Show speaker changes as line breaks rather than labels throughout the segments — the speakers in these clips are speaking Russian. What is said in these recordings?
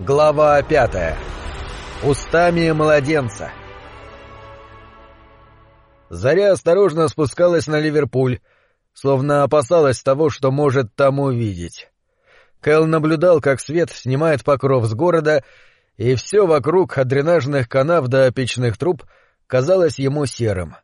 Глава пятая. Устами младенца. Заря осторожно спускалась на Ливерпуль, словно опасалась того, что может там увидеть. Кэл наблюдал, как свет снимает покров с города, и все вокруг от дренажных канав до печных труб казалось ему серым.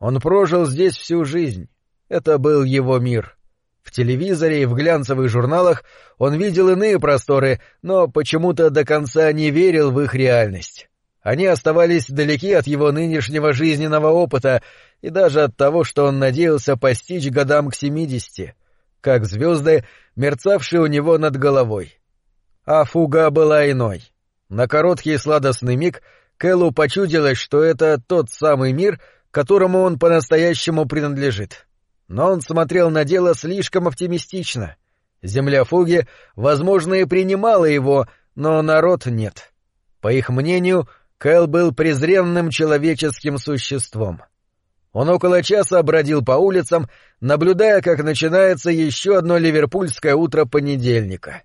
Он прожил здесь всю жизнь. Это был его мир. В телевизоре и в глянцевых журналах он видел иные просторы, но почему-то до конца не верил в их реальность. Они оставались далеки от его нынешнего жизненного опыта и даже от того, что он надеялся постичь годам к семидесяти, как звезды, мерцавшие у него над головой. А фуга была иной. На короткий сладостный миг Кэллу почудилось, что это тот самый мир, которому он по-настоящему принадлежит. Но он смотрел на дело слишком оптимистично. Земля Фуги, возможно, и принимала его, но народ нет. По их мнению, Кэл был презренным человеческим существом. Он около часа бродил по улицам, наблюдая, как начинается еще одно ливерпульское утро понедельника.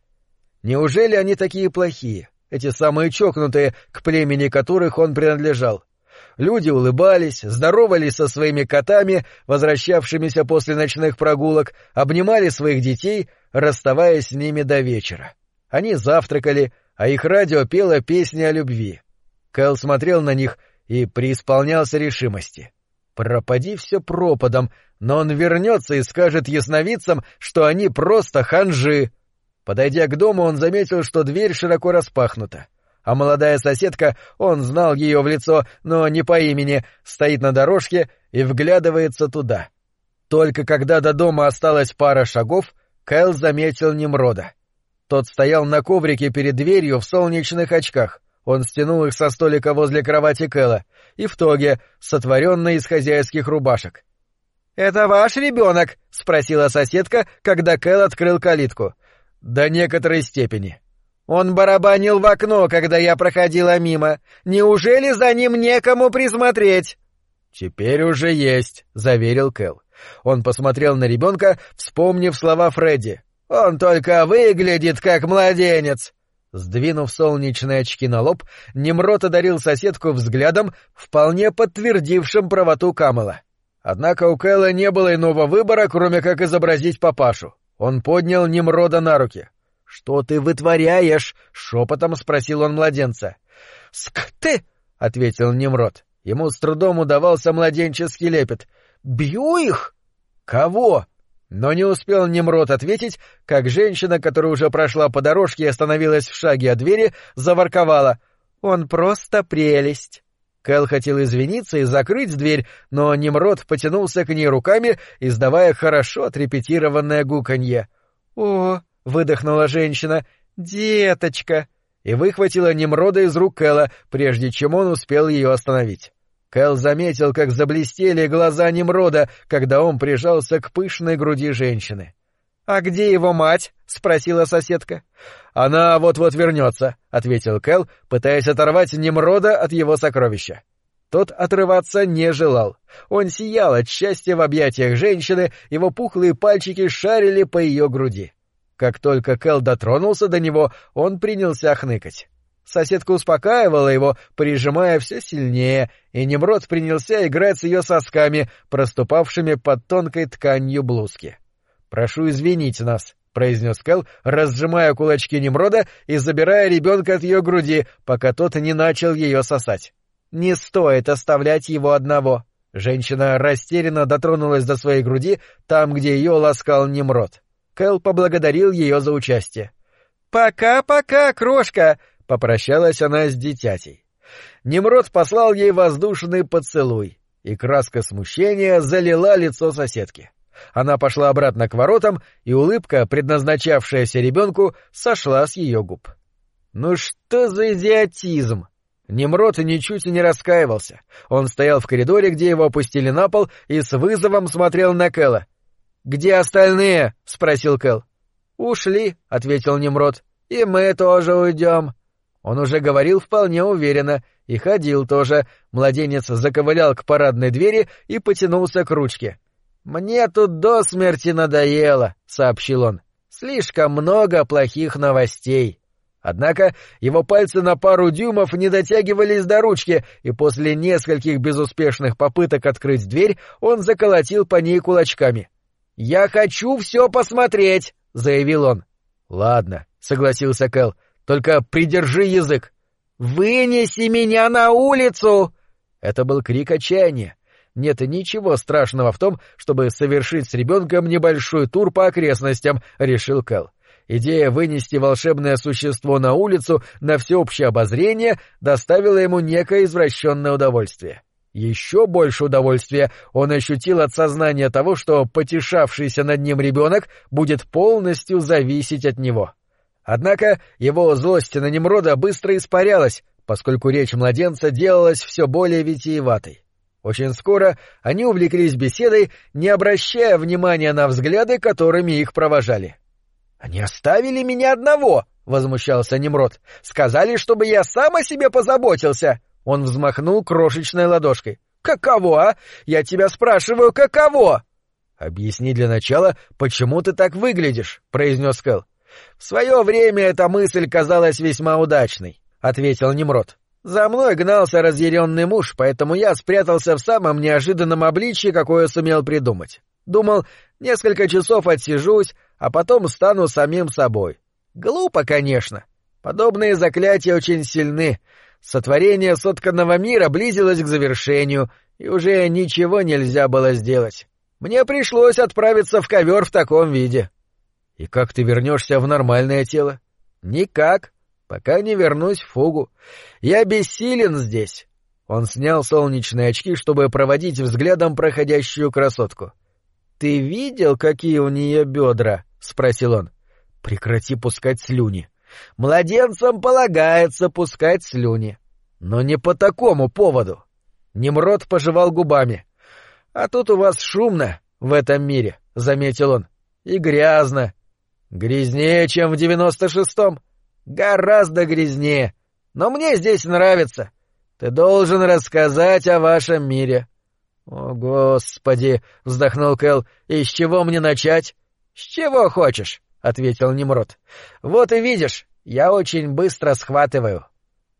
Неужели они такие плохие, эти самые чокнутые, к племени которых он принадлежал? Люди улыбались, здоровались со своими котами, возвращавшимися после ночных прогулок, обнимали своих детей, расставаясь с ними до вечера. Они завтракали, а их радио пело песни о любви. Кэл смотрел на них и преисполнялся решимости. Пропади все пропадом, но он вернется и скажет ясновидцам, что они просто ханжи. Подойдя к дому, он заметил, что дверь широко распахнута а молодая соседка, он знал ее в лицо, но не по имени, стоит на дорожке и вглядывается туда. Только когда до дома осталась пара шагов, Кэл заметил Немрода. Тот стоял на коврике перед дверью в солнечных очках. Он стянул их со столика возле кровати Кэла и в тоге, сотворенной из хозяйских рубашек. «Это ваш ребенок?» — спросила соседка, когда Кэл открыл калитку. «До некоторой степени», он барабанил в окно, когда я проходила мимо. Неужели за ним некому присмотреть? Теперь уже есть, заверил Кэл. Он посмотрел на ребенка, вспомнив слова Фредди. Он только выглядит как младенец. Сдвинув солнечные очки на лоб, Немрод одарил соседку взглядом, вполне подтвердившим правоту Камела. Однако у Кэла не было иного выбора, кроме как изобразить папашу. Он поднял Немрода на руки. «Что ты вытворяешь?» — шепотом спросил он младенца. «Ск ты!» — ответил Немрод. Ему с трудом удавался младенческий лепет. «Бью их!» «Кого?» Но не успел Немрод ответить, как женщина, которая уже прошла по дорожке и остановилась в шаге от двери, заворковала. «Он просто прелесть!» Кэл хотел извиниться и закрыть дверь, но Немрод потянулся к ней руками, издавая хорошо отрепетированное гуканье. «О, — выдохнула женщина. «Деточка!» и выхватила Немрода из рук Кэла, прежде чем он успел ее остановить. Кэл заметил, как заблестели глаза Немрода, когда он прижался к пышной груди женщины. «А где его мать?» — спросила соседка. «Она вот-вот вернется», — ответил Кэл, пытаясь оторвать Немрода от его сокровища. Тот отрываться не желал. Он сиял от счастья в объятиях женщины, его пухлые пальчики шарили по ее груди. Как только Кэл дотронулся до него, он принялся хныкать. Соседка успокаивала его, прижимая все сильнее, и Немрод принялся играть с ее сосками, проступавшими под тонкой тканью блузки. «Прошу извинить нас», — произнес Кэл, разжимая кулачки Немрода и забирая ребенка от ее груди, пока тот не начал ее сосать. «Не стоит оставлять его одного». Женщина растерянно дотронулась до своей груди, там, где ее ласкал Немрод. Кэл поблагодарил ее за участие. «Пока-пока, крошка!» — попрощалась она с дитятей. Немрод послал ей воздушный поцелуй, и краска смущения залила лицо соседки. Она пошла обратно к воротам, и улыбка, предназначавшаяся ребенку, сошла с ее губ. «Ну что за идиотизм!» Немрод ничуть не раскаивался. Он стоял в коридоре, где его опустили на пол, и с вызовом смотрел на Кэла. «Где остальные?» — спросил Кэл. «Ушли», — ответил Немрод. «И мы тоже уйдем». Он уже говорил вполне уверенно и ходил тоже. Младенец заковылял к парадной двери и потянулся к ручке. «Мне тут до смерти надоело», — сообщил он. «Слишком много плохих новостей». Однако его пальцы на пару дюймов не дотягивались до ручки, и после нескольких безуспешных попыток открыть дверь он заколотил по ней кулачками. «Я хочу все посмотреть!» — заявил он. «Ладно», — согласился Кэл, — «только придержи язык». «Вынеси меня на улицу!» Это был крик отчаяния. Нет ничего страшного в том, чтобы совершить с ребенком небольшой тур по окрестностям, решил Кэл. Идея вынести волшебное существо на улицу на всеобщее обозрение доставила ему некое извращенное удовольствие. Еще больше удовольствия он ощутил от сознания того, что потешавшийся над ним ребенок будет полностью зависеть от него. Однако его злость на Немрода быстро испарялась, поскольку речь младенца делалась все более витиеватой. Очень скоро они увлеклись беседой, не обращая внимания на взгляды, которыми их провожали. «Они оставили меня одного!» — возмущался Немрод. «Сказали, чтобы я сам о себе позаботился!» Он взмахнул крошечной ладошкой. «Каково, а? Я тебя спрашиваю, каково?» «Объясни для начала, почему ты так выглядишь», — произнес Кэл. «В свое время эта мысль казалась весьма удачной», — ответил Немрод. «За мной гнался разъяренный муж, поэтому я спрятался в самом неожиданном обличье, какое сумел придумать. Думал, несколько часов отсижусь, а потом стану самим собой. Глупо, конечно. Подобные заклятия очень сильны. Сотворение сотканного мира близилось к завершению, и уже ничего нельзя было сделать. Мне пришлось отправиться в ковер в таком виде. И как ты вернешься в нормальное тело? Никак, пока не вернусь в фугу. Я бессилен здесь. Он снял солнечные очки, чтобы проводить взглядом проходящую красотку. Ты видел, какие у нее бедра? — спросил он. — Прекрати пускать слюни. Младенцам полагается пускать слюни. Но не по такому поводу. Немрод пожевал губами. — А тут у вас шумно в этом мире, — заметил он. — И грязно. Грязнее, чем в девяносто шестом. Гораздо грязнее. Но мне здесь нравится. Ты должен рассказать о вашем мире. — О, Господи! — вздохнул Кэл. — И с чего мне начать? — С чего хочешь, — ответил Немрод. — Вот и видишь, я очень быстро схватываю.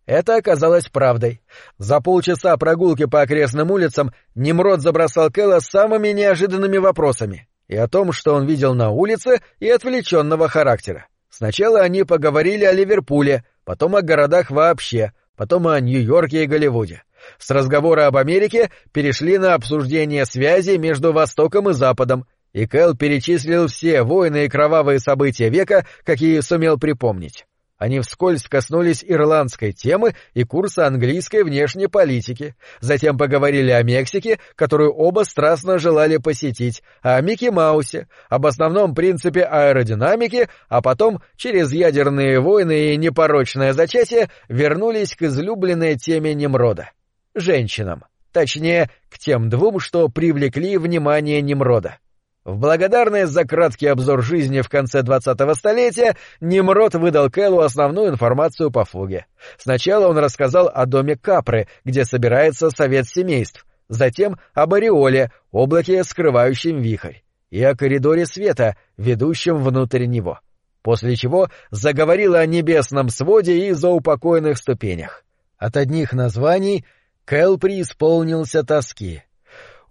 Это оказалось правдой. За полчаса прогулки по окрестным улицам Немрод забросал Кэла самыми неожиданными вопросами. И о том, что он видел на улице, и отвлеченного характера. Сначала они поговорили о Ливерпуле, потом о городах вообще, потом о Нью-Йорке и Голливуде. С разговора об Америке перешли на обсуждение связи между Востоком и Западом, и Кэл перечислил все войны и кровавые события века, какие сумел припомнить. Они вскользь коснулись ирландской темы и курса английской внешней политики, затем поговорили о Мексике, которую оба страстно желали посетить, о Микки Маусе, об основном принципе аэродинамики, а потом, через ядерные войны и непорочное зачатие, вернулись к излюбленной теме Немрода — женщинам, точнее, к тем двум, что привлекли внимание Немрода. В благодарность за краткий обзор жизни в конце двадцатого столетия Немрод выдал Кэллу основную информацию по фуге. Сначала он рассказал о доме Капры, где собирается совет семейств, затем об Ореоле, облаке, скрывающем вихрь, и о коридоре света, ведущем внутрь него. После чего заговорил о небесном своде и заупокойных ступенях. От одних названий Кэл преисполнился тоски.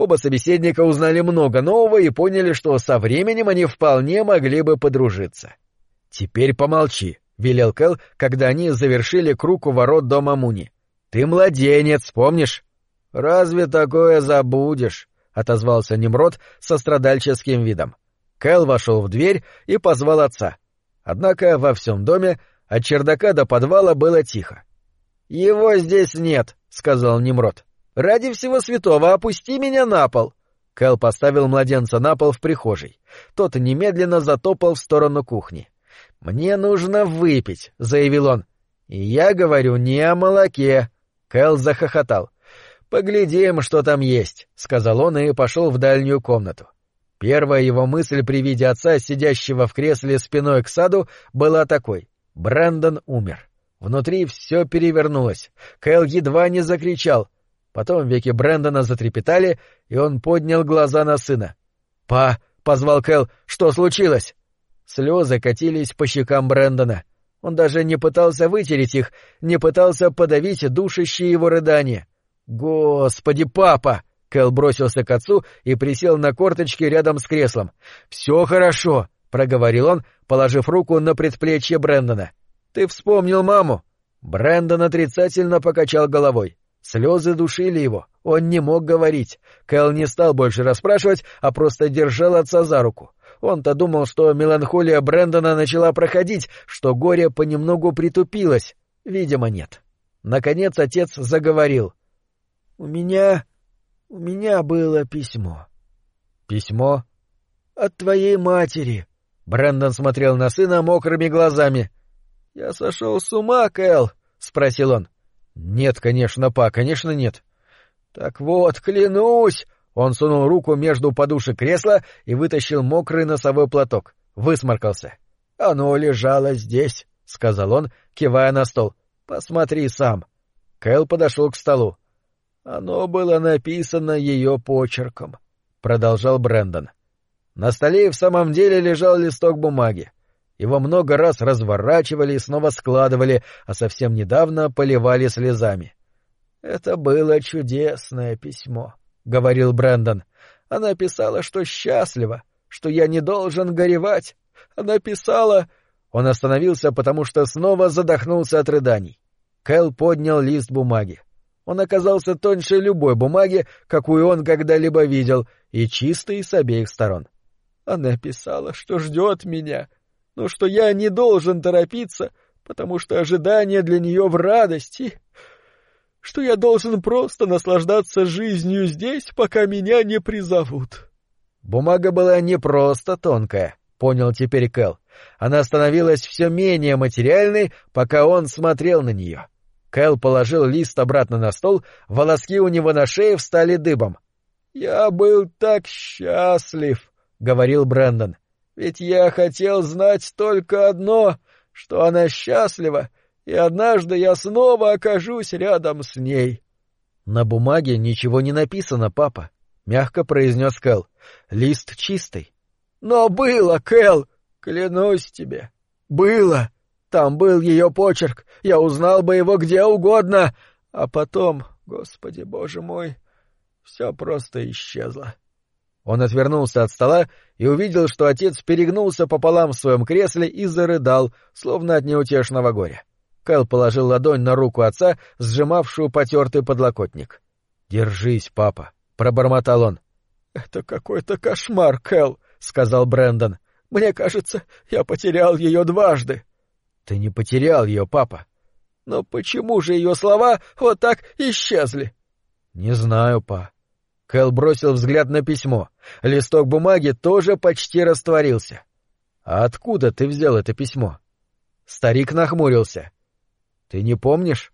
Оба собеседника узнали много нового и поняли, что со временем они вполне могли бы подружиться. «Теперь помолчи», — велел Кэл, когда они завершили круг у ворот дома Муни. «Ты младенец, помнишь?» «Разве такое забудешь?» — отозвался Немрод со страдальческим видом. Кэл вошел в дверь и позвал отца. Однако во всем доме от чердака до подвала было тихо. «Его здесь нет», — сказал Немрод. Ради всего святого опусти меня на пол. Кэл поставил младенца на пол в прихожей. Тот немедленно затопал в сторону кухни. Мне нужно выпить, заявил он. И я говорю не о молоке. Кэл захохотал. Поглядим, что там есть, сказал он и пошел в дальнюю комнату. Первая его мысль при виде отца, сидящего в кресле спиной к саду, была такой: Брэндон умер. Внутри все перевернулось. Кэл едва не закричал. Потом веки Брэндона затрепетали, и он поднял глаза на сына. «Па!» — позвал Кэл. «Что случилось?» Слезы катились по щекам Брэндона. Он даже не пытался вытереть их, не пытался подавить душащие его рыдания. «Господи, папа!» Кэл бросился к отцу и присел на корточки рядом с креслом. «Все хорошо», — проговорил он, положив руку на предплечье Брэндона. «Ты вспомнил маму?» Брэндон отрицательно покачал головой. Слезы душили его, он не мог говорить. Кэл не стал больше расспрашивать, а просто держал отца за руку. Он-то думал, что меланхолия Брэндона начала проходить, что горе понемногу притупилось. Видимо, нет. Наконец отец заговорил. — У меня... у меня было письмо. — Письмо? — От твоей матери. Брэндон смотрел на сына мокрыми глазами. — Я сошел с ума, Кэл? — спросил он. — Нет, конечно, па, конечно, нет. — Так вот, клянусь! Он сунул руку между подушек кресла и вытащил мокрый носовой платок. Высморкался. — Оно лежало здесь, — сказал он, кивая на стол. — Посмотри сам. Кэл подошел к столу. — Оно было написано ее почерком, — продолжал Брэндон. На столе в самом деле лежал листок бумаги. Его много раз разворачивали и снова складывали, а совсем недавно поливали слезами. Это было чудесное письмо. — говорил Брэндон. Она писала, что счастлива, что я не должен горевать. Она писала... Он остановился, потому что снова задохнулся от рыданий. Кэл поднял лист бумаги. Он оказался тоньше любой бумаги, какую он когда-либо видел, и чистый с обеих сторон. Она писала, что ждет меня, но что я не должен торопиться, потому что ожидание для нее в радости что я должен просто наслаждаться жизнью здесь, пока меня не призовут. Бумага была не просто тонкая, понял теперь Кэл. Она становилась все менее материальной, пока он смотрел на нее. Кэл положил лист обратно на стол, волоски у него на шее встали дыбом. «Я был так счастлив», — говорил Брэндон. «Ведь я хотел знать только одно, что она счастлива, и однажды я снова окажусь рядом с ней. — На бумаге ничего не написано, папа, — мягко произнес Кэл. — Лист чистый. — Но было, Кэл, клянусь тебе. Было. Там был ее почерк, я узнал бы его где угодно. А потом, господи боже мой, все просто исчезло. Он отвернулся от стола и увидел, что отец перегнулся пополам в своем кресле и зарыдал, словно от неутешного горя. Кэл положил ладонь на руку отца, сжимавшую потертый подлокотник. «Держись, папа», — пробормотал он. «Это какой-то кошмар, Кэл», — сказал Брэндон. «Мне кажется, я потерял ее дважды». «Ты не потерял ее, папа». «Но почему же ее слова вот так исчезли?» «Не знаю, па». Кэл бросил взгляд на письмо. Листок бумаги тоже почти растворился. «А откуда ты взял это письмо?» Старик нахмурился. Ты не помнишь?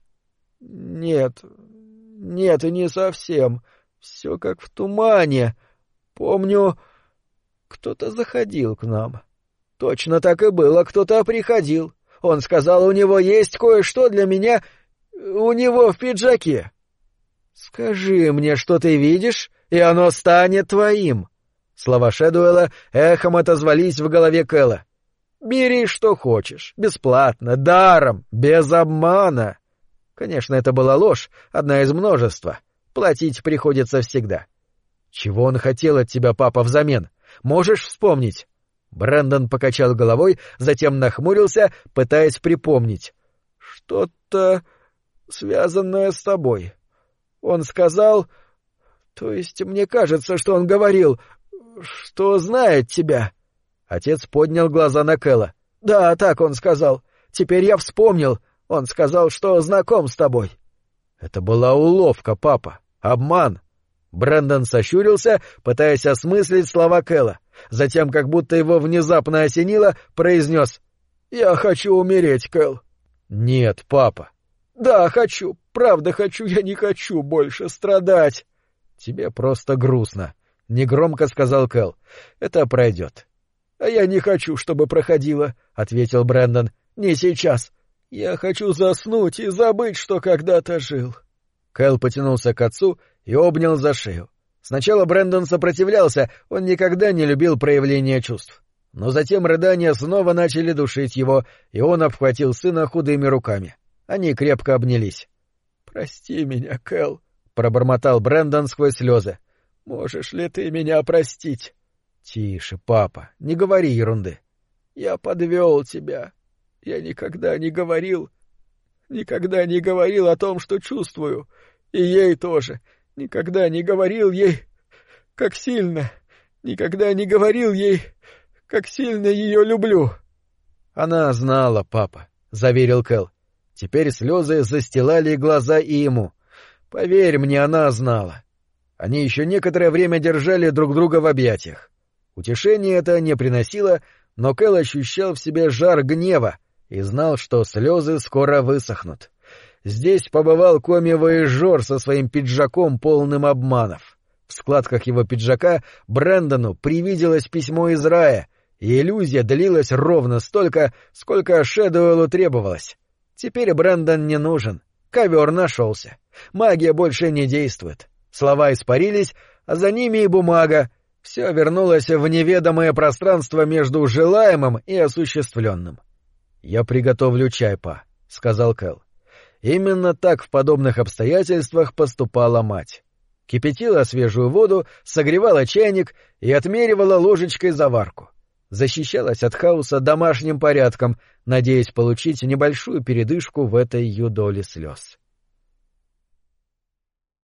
Нет. Нет, и не совсем. Все как в тумане. Помню, кто-то заходил к нам. Точно так и было, кто-то приходил. Он сказал, у него есть кое-что для меня у него в пиджаке. Скажи мне, что ты видишь, и оно станет твоим. Слова Шэдуэла эхом отозвались в голове Кэлла. Бери, что хочешь, бесплатно, даром, без обмана. Конечно, это была ложь, одна из множества. Платить приходится всегда. Чего он хотел от тебя, папа, взамен? Можешь вспомнить? Брэндон покачал головой, затем нахмурился, пытаясь припомнить. Что-то связанное с тобой. Он сказал... То есть мне кажется, что он говорил, что знает тебя. Отец поднял глаза на Кэла. «Да, так он сказал. Теперь я вспомнил. Он сказал, что знаком с тобой». «Это была уловка, папа. Обман». Брэндон сощурился, пытаясь осмыслить слова Кэла. Затем, как будто его внезапно осенило, произнес «Я хочу умереть, Кэл». «Нет, папа». «Да, хочу. Правда хочу. Я не хочу больше страдать». «Тебе просто грустно», — негромко сказал Кэл. «Это пройдет. — А я не хочу, чтобы проходило, — ответил Брэндон. — Не сейчас. Я хочу заснуть и забыть, что когда-то жил. Кэл потянулся к отцу и обнял за шею. Сначала Брэндон сопротивлялся, он никогда не любил проявления чувств. Но затем рыдания снова начали душить его, и он обхватил сына худыми руками. Они крепко обнялись. — Прости меня, Кэл, — пробормотал Брэндон сквозь слезы. — Можешь ли ты меня простить? — Тише, папа, не говори ерунды. — Я подвел тебя. Я никогда не говорил... Никогда не говорил о том, что чувствую. И ей тоже. Никогда не говорил ей, как сильно. Никогда не говорил ей, как сильно ее люблю. Она знала, папа, — заверил Кэл. Теперь слезы застилали глаза и ему. Поверь мне, она знала. Они еще некоторое время держали друг друга в объятиях. Утешение это не приносило, но Кэл ощущал в себе жар гнева и знал, что слезы скоро высохнут. Здесь побывал коми-воежор со своим пиджаком, полным обманов. В складках его пиджака Брэндону привиделось письмо из рая, и иллюзия длилась ровно столько, сколько Шэдуэлу требовалось. Теперь Брэндон не нужен. Ковер нашелся. Магия больше не действует. Слова испарились, а за ними и бумага. Все вернулось в неведомое пространство между желаемым и осуществленным. — Я приготовлю чай, па, — сказал Кэл. Именно так в подобных обстоятельствах поступала мать. Кипятила свежую воду, согревала чайник и отмеривала ложечкой заварку защищалась от хаоса домашним порядком, надеясь получить небольшую передышку в этой юдоле слез.